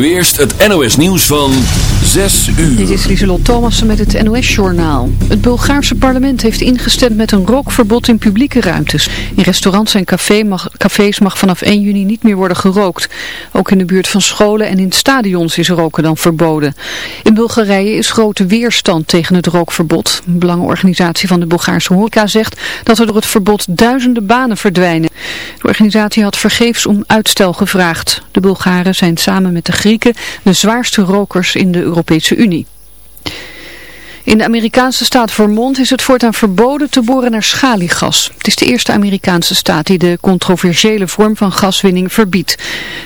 Nu eerst het NOS nieuws van 6 uur. Dit is Lieselot Thomassen met het NOS-journaal. Het Bulgaarse parlement heeft ingestemd met een rookverbod in publieke ruimtes. In restaurants en mag, cafés mag vanaf 1 juni niet meer worden gerookt. Ook in de buurt van scholen en in stadions is roken dan verboden. In Bulgarije is grote weerstand tegen het rookverbod. Een belangenorganisatie van de Bulgaarse horeca zegt dat er door het verbod duizenden banen verdwijnen. De organisatie had vergeefs om uitstel gevraagd. De Bulgaren zijn samen met de Grieken de zwaarste rokers in de Europese Unie. In de Amerikaanse staat Vermont is het voortaan verboden te boren naar schaliegas. Het is de eerste Amerikaanse staat die de controversiële vorm van gaswinning verbiedt.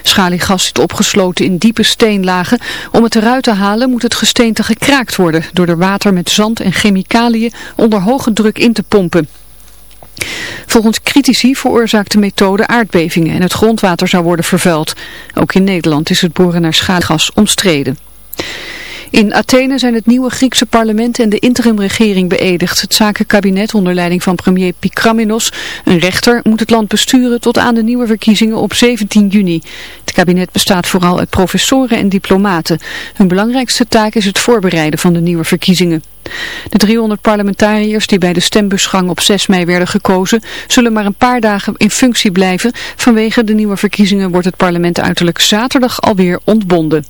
Schaliegas zit opgesloten in diepe steenlagen. Om het eruit te halen moet het gesteente gekraakt worden door er water met zand en chemicaliën onder hoge druk in te pompen. Volgens critici veroorzaakt de methode aardbevingen en het grondwater zou worden vervuild. Ook in Nederland is het boren naar schaalgas omstreden. In Athene zijn het nieuwe Griekse parlement en de interimregering beëdigd. Het zakenkabinet onder leiding van premier Pikraminos, een rechter, moet het land besturen tot aan de nieuwe verkiezingen op 17 juni. Het kabinet bestaat vooral uit professoren en diplomaten. Hun belangrijkste taak is het voorbereiden van de nieuwe verkiezingen. De 300 parlementariërs die bij de stembusgang op 6 mei werden gekozen, zullen maar een paar dagen in functie blijven. Vanwege de nieuwe verkiezingen wordt het parlement uiterlijk zaterdag alweer ontbonden.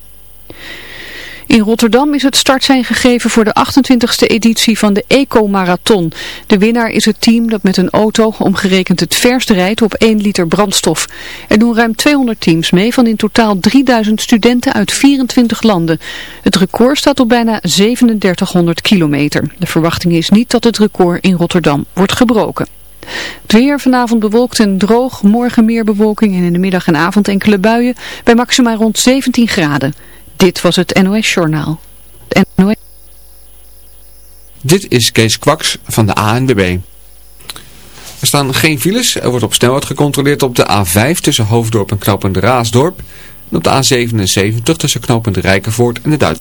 In Rotterdam is het startsein gegeven voor de 28e editie van de Eco-marathon. De winnaar is het team dat met een auto omgerekend het verst rijdt op 1 liter brandstof. Er doen ruim 200 teams mee van in totaal 3000 studenten uit 24 landen. Het record staat op bijna 3700 kilometer. De verwachting is niet dat het record in Rotterdam wordt gebroken. Het weer vanavond bewolkt en droog, morgen meer bewolking en in de middag en avond enkele buien bij maximaal rond 17 graden. Dit was het NOS Journaal. Dit is Kees Kwaks van de ANWB. Er staan geen files. Er wordt op snelheid gecontroleerd op de A5 tussen Hoofddorp en Knopend Raasdorp. En op de A77 tussen Knopend Rijkenvoort en de Duits.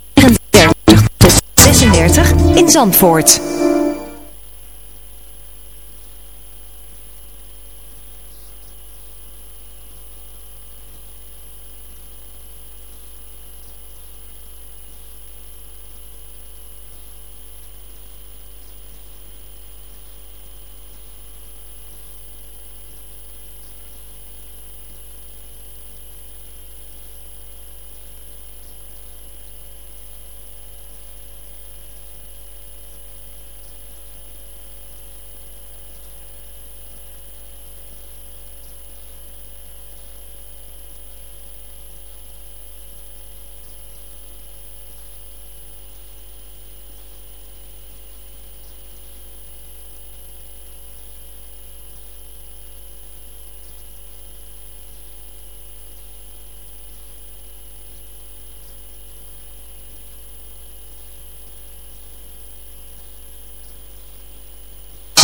in Zandvoort.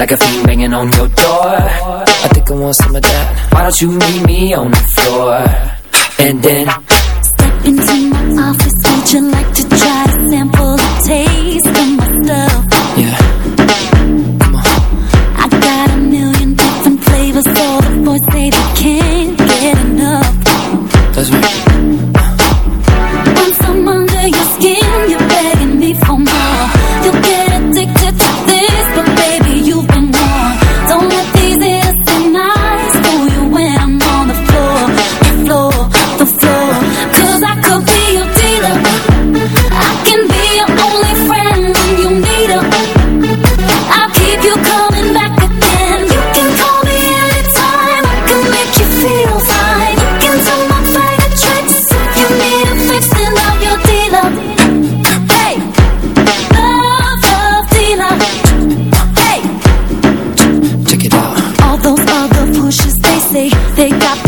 like a fiend banging on your door. I think I want some of that. Why don't you meet me on the floor? And then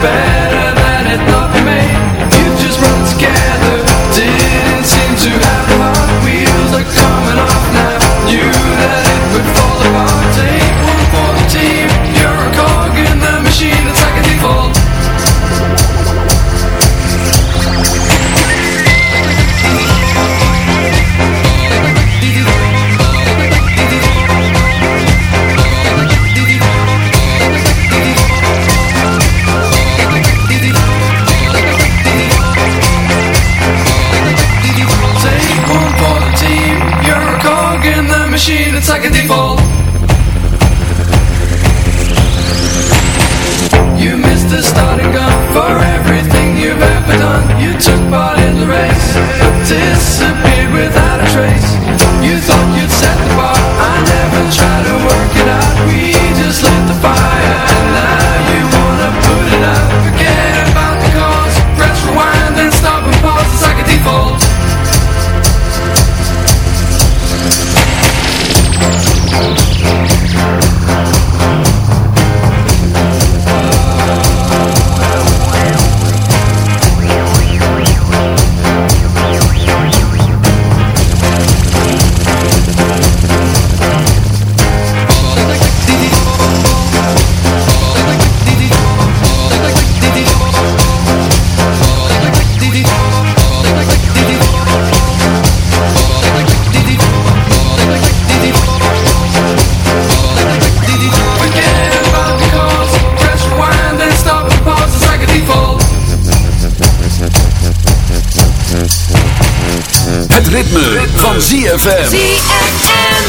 expect ZFM.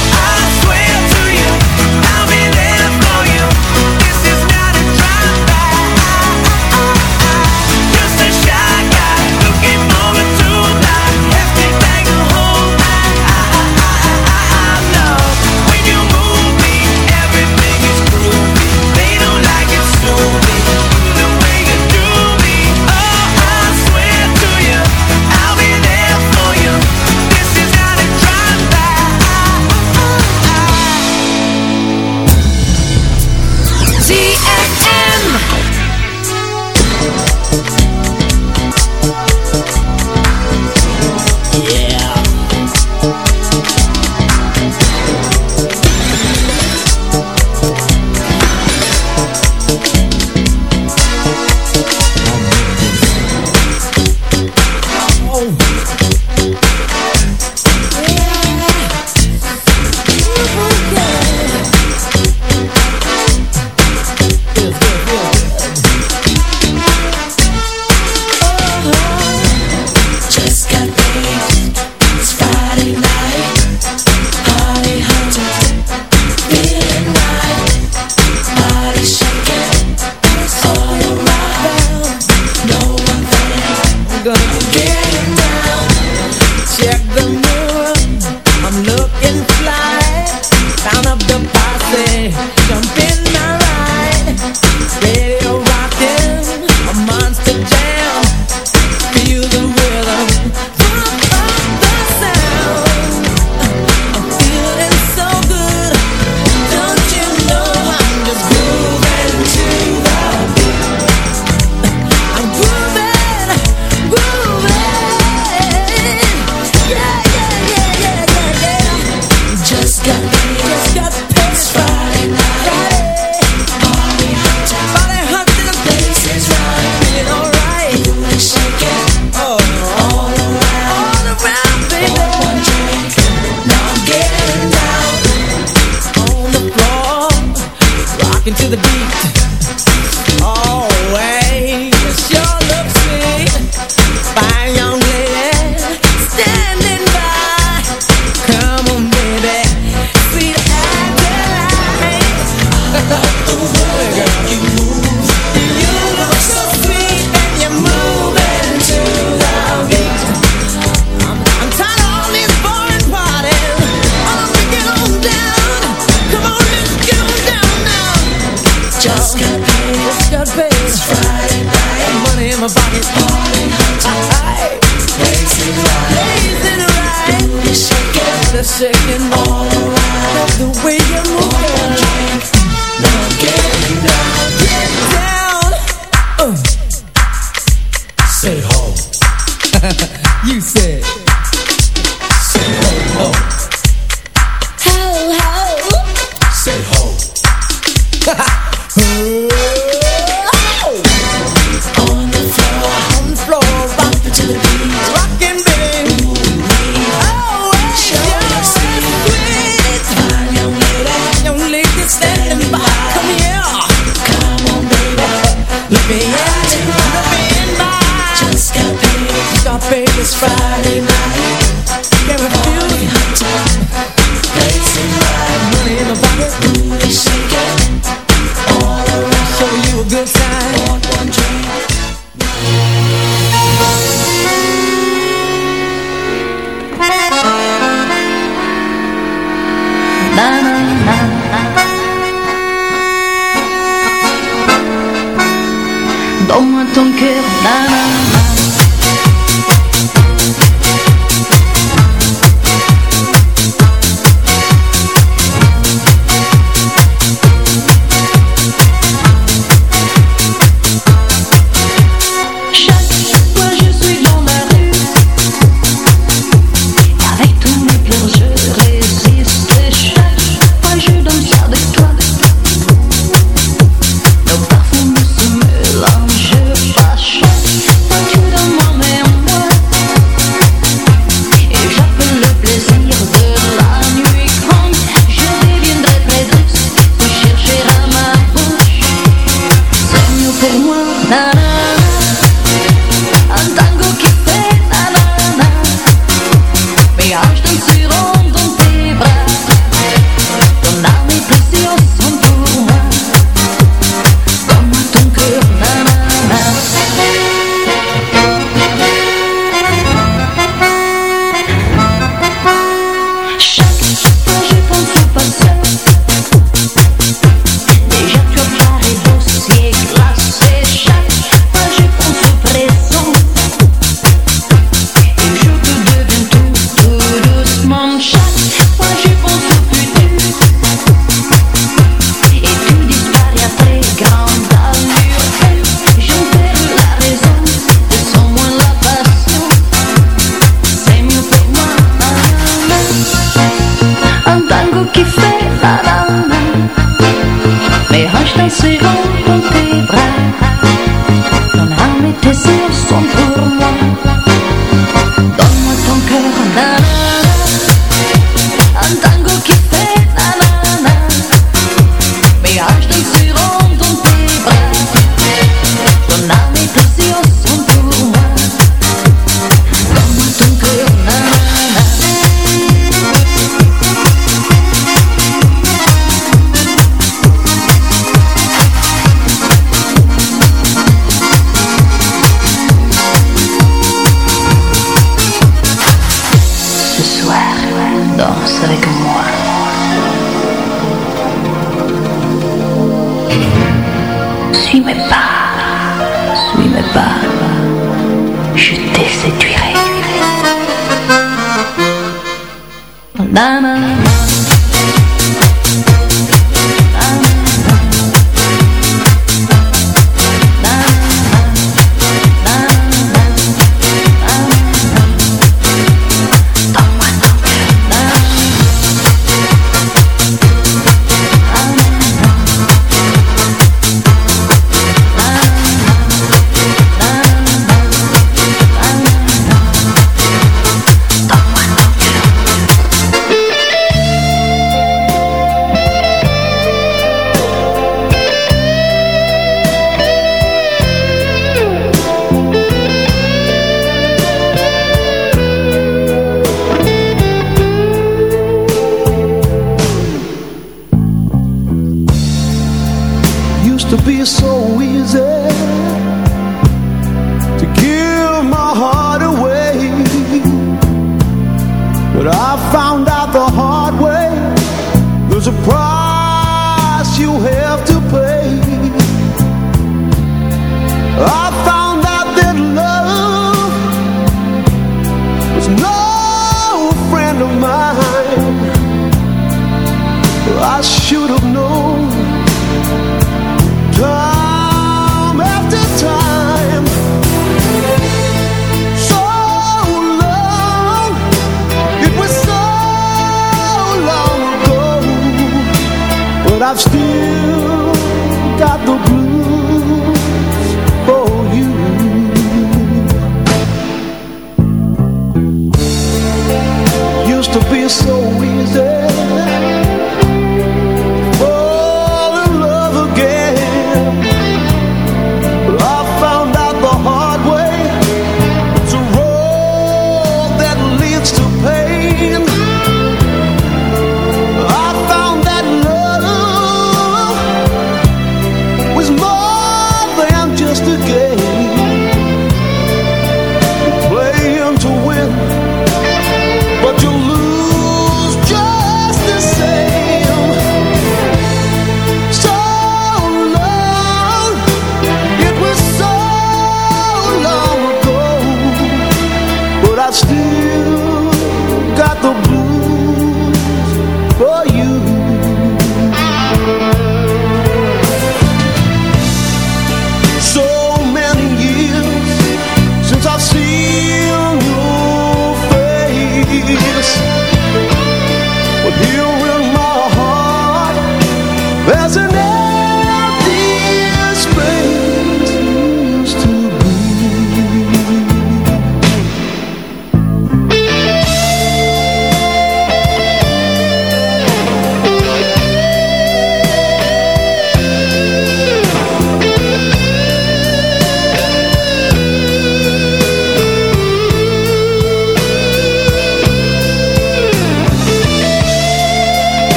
so easy.